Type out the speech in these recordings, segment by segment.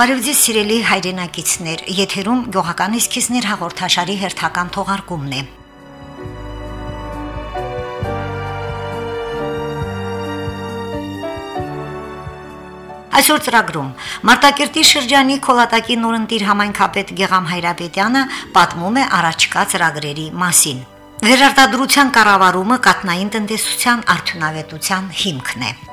Բարև ձեզ սիրելի հայրենակիցներ, եթերում գյուղական իսկիզներ հաղորդաշարի հերթական թողարկումն է։ Այսօր ծրագրում. Մարտակերտի շրջանի Խոլատակի նորընտիր համայնքապետ Գեգամ Հայրապետյանը պատմում է առաջկա ծրագրերի մասին։ Վերարտադրության կառավարումը կատնային տնտեսության արդյունավետության հիմքն է։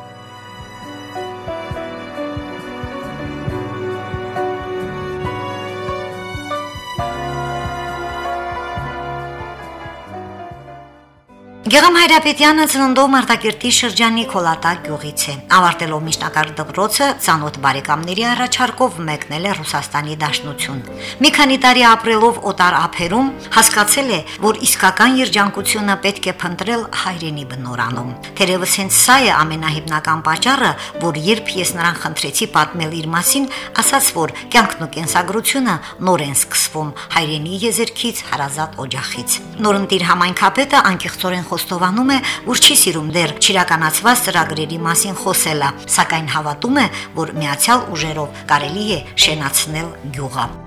Գեգամ Հայրապետյանը ծննդով Մարտակերտի շրջանի Խոլատակ գյուղից է։ Ավարտելով միջնակարգ դպրոցը ցանոթ բարեկամների առաջարկով մեկնել է Ռուսաստանի Դաշնություն։ Մի քանի տարի ապրելով օտար ափերում հասկացել է, որ իսկական երջանկությունը պետք է փնտրել հայրենի բնորանում։ Թերևս հենց սա է ամենահիմնական պատճառը, որ երբ ես նրան խնդրեցի պատմել իր մասին, ասաց, որ կյանքն ու կենսագրությունը նոր են սկսվում հայրենի եզերքից, հարազատ օջախից։ Նորընտիր համայնքապետը անկեղծորեն խոստովանում է, որ չի սիրում դեռ ճիրականացված ծրագրերի մասին խոսելը, սակայն հավատում է, որ միացյալ ուժերով կարելի է շենացնել գյուղը։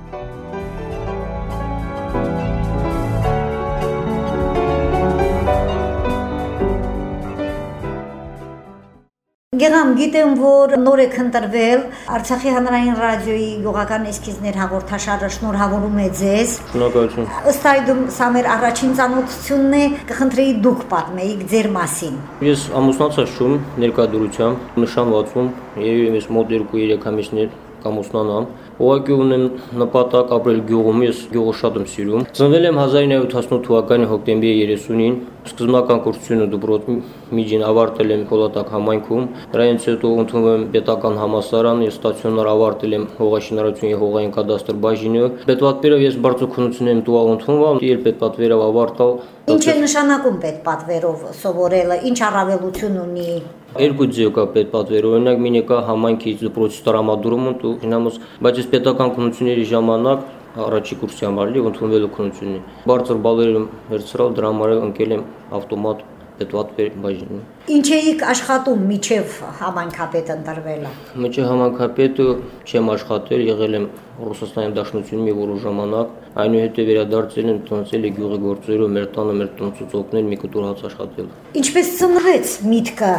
Գերամ գիտեմ, որ նոր եք ընտրվել Արցախի հանրային ռադիոյի գյուղական էսքիզներ հաղորդաշարը շնորհավորում է ձեզ։ Շնորհակալություն։ Ըստ այդմ սա մեր առաջին ծանոթությունն է, կխնդրեի դուք պատմեիք ձեր մասին։ Ես ամուսնացա շում ներկայդրությամբ նշանվածում, եւ ես մոտ 2-3 ամիսներ կամուսնանամ։ Ուղղակի ունեմ նպատակ ապրել գյուղում, ես գյուղը շատ եմ սիրում։ Ծնվել եմ 1988 թվականի հոկտեմբերի 30-ին, սկզբնական կուրսությունը դպրոց միջին ավարտել եմ Խոլատակ համայնքում, դրանից հետո ընդունվել եմ պետական համալսարան, ես ստացիոնար ավարտել եմ հողաշինարարություն եւ հողային կադաստր բաժինը։ Պետպատվերով ես բարձրությունություն եմ տուալ ընդունվել, երբ պետպատվերով ավարտալ Ինչ է նշանակում պետպատվերով սովորելը, ինչ առավելություն ունի Երկու ձև կա պետպատվեր, օրինակ մինը կա համայնքից դպրոցի տրամադրումը, դու հինամոս, բայց ես պետական քննությունների ժամանակ առաջի կուրսի համար լի ընդունվելու քննությունի։ Բարձր բալեր եմ վերցրալ, դրա համար ընկել եմ ավտոմատ պետվատվեր բաժնում։ Ինչ էիք աշխատում միջև համանքապետ ընտրվելը։ Միջև համանքապետը չեմ աշխատել, եղել եմ Ռուսաստանի Դաշնությունում մի որոշ ժամանակ, այնուհետև վերադարձել եմ տոնցել է գյուղի գործերով մեր տանը մեր տոնցուց օգնել մի կտոր հաց աշխատել։ Ինչպես ծնվեց միտքը,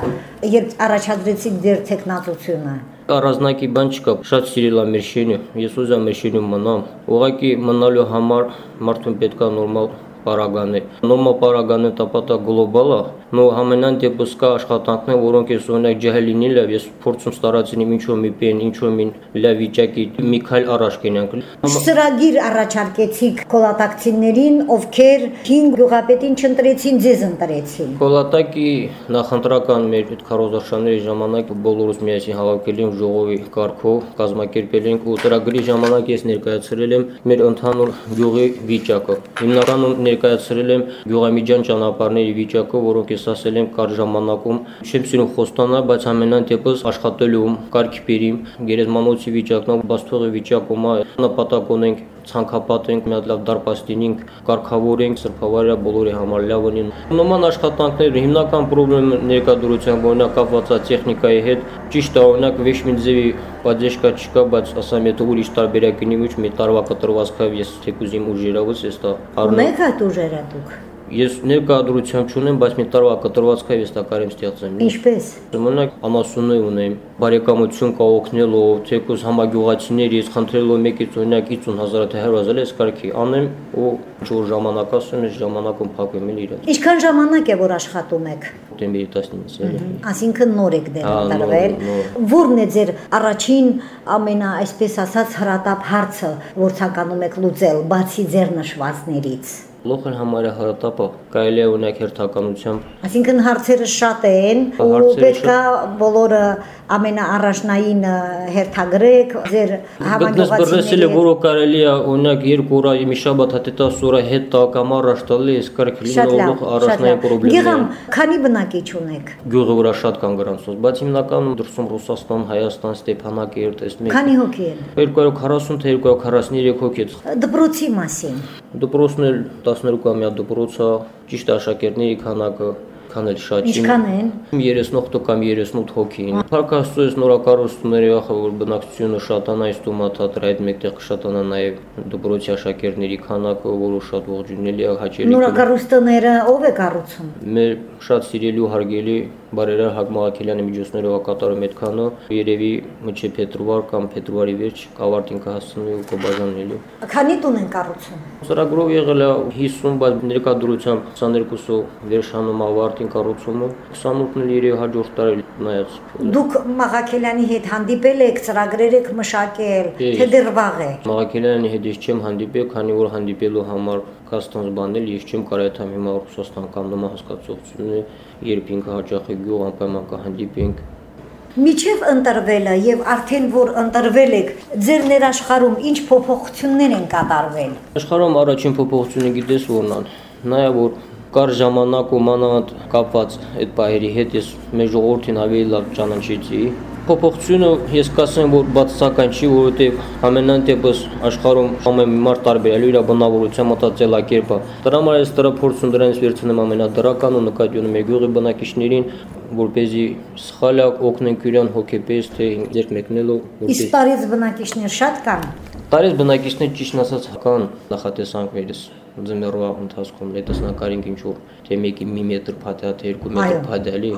երբ առաջադրեցիք դեր տեխնացությունը առանձնակի բան չկա։ Շատ սիրել եմ մեր շենը։ Ես ուզում եմ մեր շենում մնամ։ Ուղղակի մնալու համար մարդուն պետքա նորմալ параганы. Нумо параганыта пата глобала նո համենայն դեպս կա աշխատանքներ, որոնք ես օրինակ ջահել լինել է, ես փորձում ստարացնեմ ինչու մի պեն, ինչու մի լավ վիճակի մի քայլ առաջ կենանք։ Սրագիր առաջարկեցիք կոլատակցիներին, ովքեր 5 գյուղապետին չընտրեցին, ձեզ ընտրեցին։ Կոլատակի նախընտրական մեր այդ քարոզարշանների ժամանակ բոլորս միասին հավաքել ենք ժողովի կարգով, կազմակերպել ենք ու ծրագրի ժամանակ ես ներկայացրել եմ մեր ընդհանուր գյուղի վիճակը։ Հիմնականում ներկայացրել եմ գյուղամիջյան ճանապարհների վիճակը, որոնք ես ասել եմ կար ժամանակում չեմ սիրում խոստանալ, բայց ամենայն դեպս աշխատելու կարգի բերիմ գերեզմանոցի վիճակն, բաստողի վիճակում նպատակ ունենք ցանկապատենք մի հատ լավ դարպաստինինք, կարգավորենք սրբավարյա բոլորի համար լավ ունին։ Նոման աշխատանքները հիմնական խնդրումը ներկայդրությամբ օրինակ կապված է տեխնիկայի հետ, ճիշտ է օրինակ Վեշմինձեվի պատժեշկա չկա, բայց ասեմ եթե ուրիշ տարբերակ ունի, ոչ մի տարվա կտրվածքով ես թեկուզ իմ ուժերով ես դա առնում։ Մեկ այդ ուժերը դուք Ես ներկայադրությամբ չունեմ, բայց մի տարվա կտրվածքով ես դա կարեմ ստեղծեմ։ Ինչպես։ Ժամանակ անասուններ ունեմ, բարեկամություն կա օգնելով, թեկուզ համագյուղացիների ես խնդրելով մեկից օրինակ 50000 թե 100000 ես կարքի անեմ ու ինչ-որ ժամանակ ասում ես ժամանակում փակեմ էլ իրար։ Ինչքան ժամանակ է որ աշխատում եք։ Դեմբերի 19-ից էլի։ Այսինքն նոր եք դեռ ընտրվել։ Որն է ձեր առաջին ամենա, այսպես ասած, հրատապ հարցը, որ ցանկանում եք լուծել, բացի ձեր նշվածներից։ Լոխն համարը հրատապը կարելի է ունեք հերթականությամբ։ Այսինքն հարցերը շատ են ու պետքա բոլորը ամենաառաջնային հերթագրեք ձեր համագյուղացիների։ Գտնես որը կարելի է օրինակ երկու օր մի շաբաթ հատետա սուրը հետ տա կամ առաջ տալի ես կարք լինող առաջնային խնդիրներ։ Գյուղում քանի բնակիչ ունեք։ Գյուղը վրա շատ կան գրանցված, բայց հիմնականում դրսում Ռուսաստան, Հայաստան, Ստեփանակերտ, այս մեկ։ Քանի հոգի են։ 240 թե 243 հոգի։ Դպրոցի մասին։ Դպրոցն էլ 12-ամյա դպրոց է, ճիշտ աշակերտների քանակը այդքան էլ շատ չի։ Ինչքան են։ 38 կամ 38 հոգին։ Փառքաստու ես նորակառուցումների ախը որ բնակչությունը շատանա այս տոմաթատրը այդ մեկտեղ կշատանա նաև դպրոցի աշակերտների քանակը, որը շատ ողջունելի է հաճելի։ Նորակառուցները ով է կառուցում։ Մեր շատ սիրելի ու հարգելի բարերար Հակ Մաղաքելյանի միջոցներով կատարում այդքանը երևի մինչև փետրվար կամ փետրվարի վերջ կավարտին կհասցնի ու կբաժանելու։ Քանի տուն են կառուցում։ Ծրագրով եղել է 50, բայց ներկա դրությամբ 22-ով վերջանում ավարտին կառուցումը, 28-ն էլ երևի հաջորդ տարի նայած։ Դուք Մաղաքելյանի հետ հանդիպել եք, ծրագրեր եք մշակել, թե դեռ վաղ է։ Մաղաքելյանի հետ ես չեմ հանդիպել, քանի որ հանդիպելու համար կաստանց բանել ես չեմ կարող այդ հիմա Ռուսաստան կամ նման հասկացողությունը, երբ ինքը հաճախ է գյուղ անպայման կհանդիպենք Միջև ընտրվելը եւ արդեն որ ընտրվել եք, ձեր ներաշխարում ինչ փոփոխություններ են կատարվել։ Աշխարհում առաջին փոփոխությունը գիտես որն է։ Նայա որ կար ժամանակ ու մանավանդ կապված այդ բայերի հետ ես մեր ժողովրդին ավելի լավ ճանաչեցի փոփոխությունը ես կասեմ, որ բացասական չի, որովհետև ամենայն դեպս աշխարհում ամեն մարդ տարբեր է իր բնավորության մտածելակերպը։ Դրա համար ես դրա փորձում դրանից վերցնեմ ամենադրական ու նկատի ունեմ եկյուղի բնակիչներին, որ เป զի սխալակ օգնենք իրան հոգեպես թե ձեր մեկնելու որպես Իսկ տարից բնակիչներ շատ կան։ Տարից բնակիչներ ճիշտ ասած կան նախատեսանքներս ձմեռվա ընթացքում լետոսնակարինք ինչ որ թե մեկի մի մետր փաթեա թե 2 մետր փաթեալի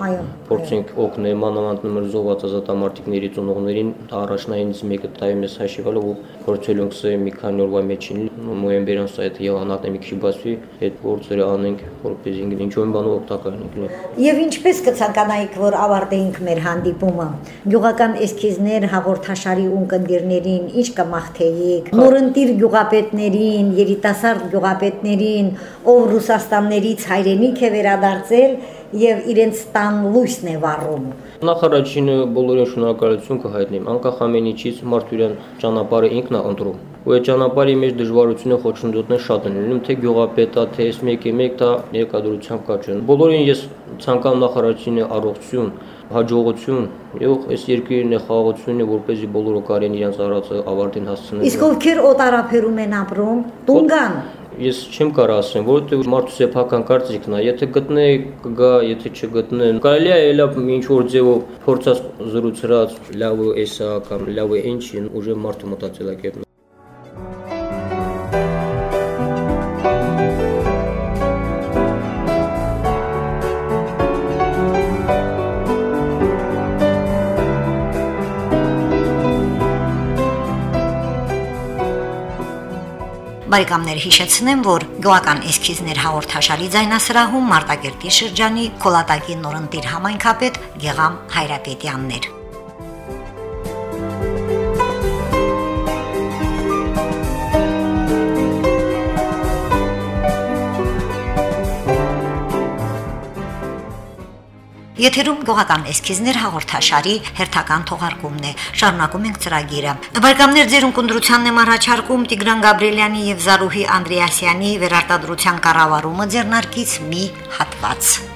փորձենք օգնել մանավանդ նմր զոհված ազատամարտիկների ծնողներին առաջնայինից մեկը տայում ես հաշիվալով ու փորձել ենք սա մի քանի օրվա մեջին նոյեմբերյան սայթը եղանակն մի քիչ բացվի այդ փորձերը անենք որպես ինչ որ բան օգտակար Եվ ինչպես կցանկանայիք որ ավարտեինք մեր հանդիպումը գյուղական էսքիզներ հաղորդաշարի ունկնդիրներին ինչ կմաղթեիք նորընտիր գյուղապետներին երիտասարդ գյուղապետ վարպետներին, ով Ռուսաստաններից հայրենիք է վերադարձել եւ իրենց տան լույսն է վառում։ Նախարարինը բոլորին շնորհակալություն կհայտնեմ, անկախ ամեն ինչից մարդուրյան ճանապարհը ինքն է ընտրում։ Ու այդ ճանապարհի մեջ դժվարությունը խոչընդոտներ շատ են լինում, թե գյուղապետա, թե ես մեկի մեկ դա ներկայությամբ կաճեն։ Բոլորին ես ցանկանում նախարարինը առողջություն, հաջողություն եւ այս երկրի նեղաղությունը որպեսզի բոլորը կարեն իրենց արածը ավարտին հասցնեն։ Իսկ ովքեր օտարափերում են ապրում, տունգան ես չեմ կարող ասեմ, որովհետեւ մարդու սեփական կարծիքն է, եթե գտնե կգա, եթե չգտնե, կարելի է ելավ ինչ որ ձևով փորձած զրուցրած, լավ է էսա կամ լավ է ինչին, ուժը մարդու մտածելակերպն Բարեկամներ հիշեցնեմ, որ գյուղական էսքիզներ հաղորդաշարի ձայնասրահում Մարտակերտի շրջանի Կոլատակի նորընտիր համայնքապետ Գեգամ Հայրապետյաններ Եթերում գողական էսքիզներ հաղորդաշարի հերթական թողարկումն է։ Շարունակում ենք ծրագիրը։ Բարեկամներ ձեր ունկնդրությանն եմ առաջարկում Տիգրան Գաբրելյանի եւ Զարուհի Անդրեասյանի վերարտադրության կառավարումը ձեռնարկից մի հատված։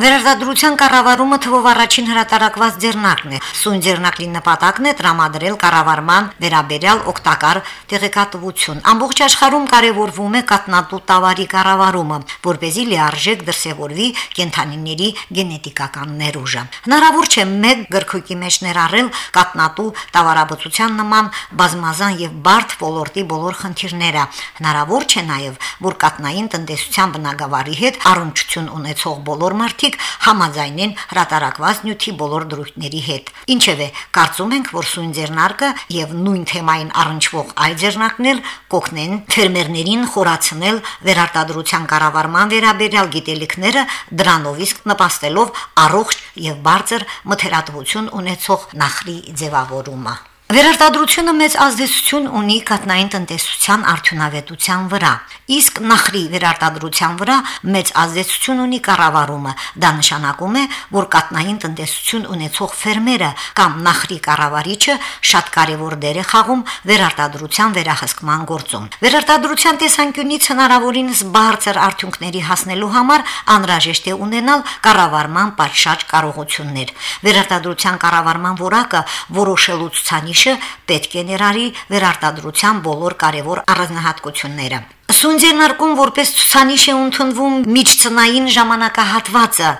Վերարտադրության կառավարումը թվով առաջին հրատարակված ձեռնարկն է։ Սույն ձեռնակի նպատակն է տրամադրել կառավարման վերաբերյալ օգտակար տեղեկատվություն։ Ամբողջ աշխարհում կարևորվում է կատնատու տավարի կառավարումը, որ เป զի լիարժեք դրսևորվի կենթանիների գենետիկական ներուժը։ Հնարավոր չէ մեկ գրքույկի մեջ ներառել կատնատու տավարաբուծության նման բազմազան եւ բարդ ոլորտի բոլոր խնդիրները։ Հնարավոր չէ նաեւ, որ կատնային տնտեսության բնագավառի հետ առնչություն ունեցող բոլոր մարդիկ մարդիկ համաձայնեն հրատարակված նյութի բոլոր դրույթների հետ։ Ինչևէ, կարծում ենք, որ սույն ձեռնարկը եւ նույն թեմային առնչվող այլ ձեռնարկներ կօգնեն ֆերմերներին խորացնել վերարտադրության կառավարման վերաբերյալ գիտելիքները դրանով իսկ նպաստելով առողջ եւ բարձր մթերատվություն ունեցող նախրի ձևավորումը։ Վերարտադրությունը մեծ ազդեցություն ունի կատնային տնտեսության արդյունավետության վրա, իսկ նախրի վերարտադրության վրա մեծ ազդեցություն ունի կառավարումը։ Դա նշանակում է, որ կատնային տնտեսություն ունեցող ֆերմերը կամ նախրի կառավարիչը շատ կարևոր դեր է խաղում վերարտադրության վերահսկման գործում։ Վերարտադրության տեսանկյունից հնարավորինս բարձր արդյունքների հասնելու համար անհրաժեշտ է ունենալ կառավարման պատշաճ կարողություններ։ Վերարտադրության կառավարման որակը որոշելու ցուցանիշ միջը պետք է ներառի վերարտադրության բոլոր կարևոր առանձնահատկությունները։ Սունձերնարկում որպես ցուցանիշ է ընդունվում միջծնային ժամանակահատվածը,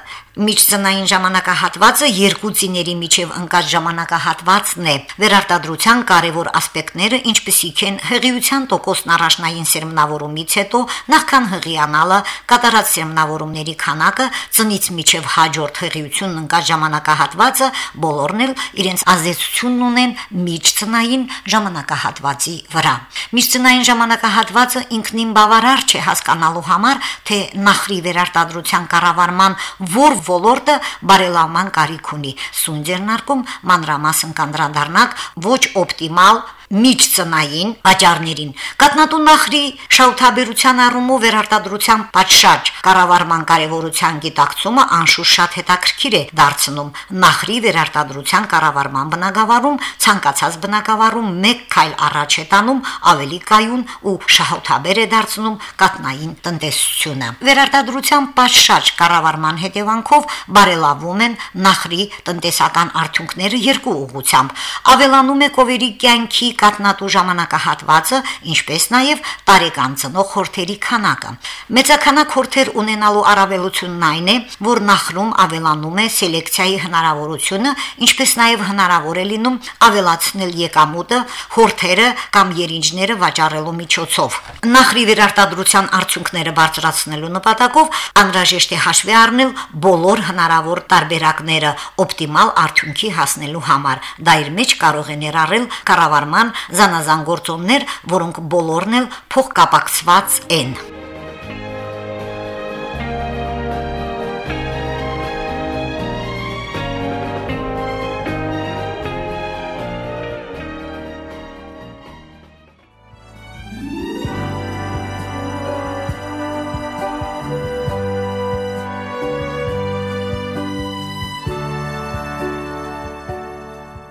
Միջծնային ժամանակահատվածը երկու ծիների միջև ընկած ժամանակահատվածն է։ Վերարտադրության կարևոր ասպեկտները, ինչպիսիք են հղիության տոկոսն առաջնային սերմնավորումից հետո, նախքան հղիանալը, կատարած սերմնավորումների քանակը, ծնից միջև հաջորդ հղիությունն ընկած ժամանակահատվածը, բոլորն էլ իրենց ազդեցությունն ունեն միջծնային ժամանակահատվածի վրա։ Միջծնային ժամանակահատվածը ինքնին բավարար չէ հասկանալու համար, թե նախրի վերարտադրության կառավարման որ ոլորտը բարելավման կարիք ունի։ Սունջերնարկում մանրամասն կանդրադառնակ ոչ օպտիմալ միջծնային աճարներին։ Կատնատու նախրի շահութաբերության առումով վերարտադրության պատշաճ կառավարման կարևորության գիտակցումը անշուշտ շատ հետաքրքիր է դարձնում նախրի վերարտադրության կառավարման բնագավառում ցանկացած բնագավառում մեկ քայլ առաջ է տանում ավելի կայուն ու շահութաբեր է դարձնում կատնային տնտեսությունը։ Վերարտադրության պատշաճ կառավարման հետևանքով բարելավում են նախրի տնտեսական արդյունքները երկու ուղղությամբ։ Ավելանում է կովերի կյանքի կատնատու ժամանակահատվածը, ինչպես նաև տարեկան ծնող խորթերի քանակը։ Մեծականակ խորթեր ունենալու առավելությունն այն է, որ նախրում ավելանում է սելեկցիայի հնարավորությունը, ինչպես նաև հնարավոր է լինում ավելացնել եկամուտը խորթերը կամ երինջները վաճառելու միջոցով։ Նախրի վերարտադրության արդյունքները բարձրացնելու նպատակով անհրաժեշտ է հաշվի առնել բոլոր հնարավոր տարբերակները օպտիմալ արդյունքի հասնելու համար։ Դա իր մեջ կարող է ներառել կառավարման զանազան գործոններ, որոնք բոլորն էլ փոխկապակցված են։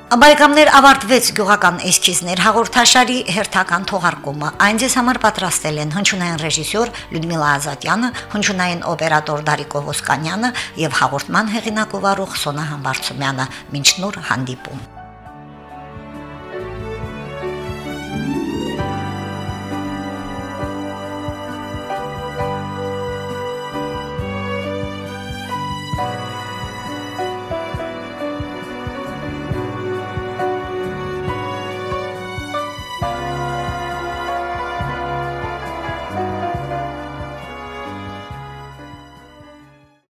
Բարեկամներ ավարտվեց գյուղական էսքիզներ հաղորդաշարի հերթական թողարկումը։ Այն ձեզ համար պատրաստել են հնչյունային ռեժիսոր Լյուդմիլա Ազատյանը, հնչյունային օպերատոր Դարիկ Ովոսկանյանը եւ հաղորդման հեղինակ ով Սոնա Համբարձումյանը։ Մինչ նոր հանդիպում։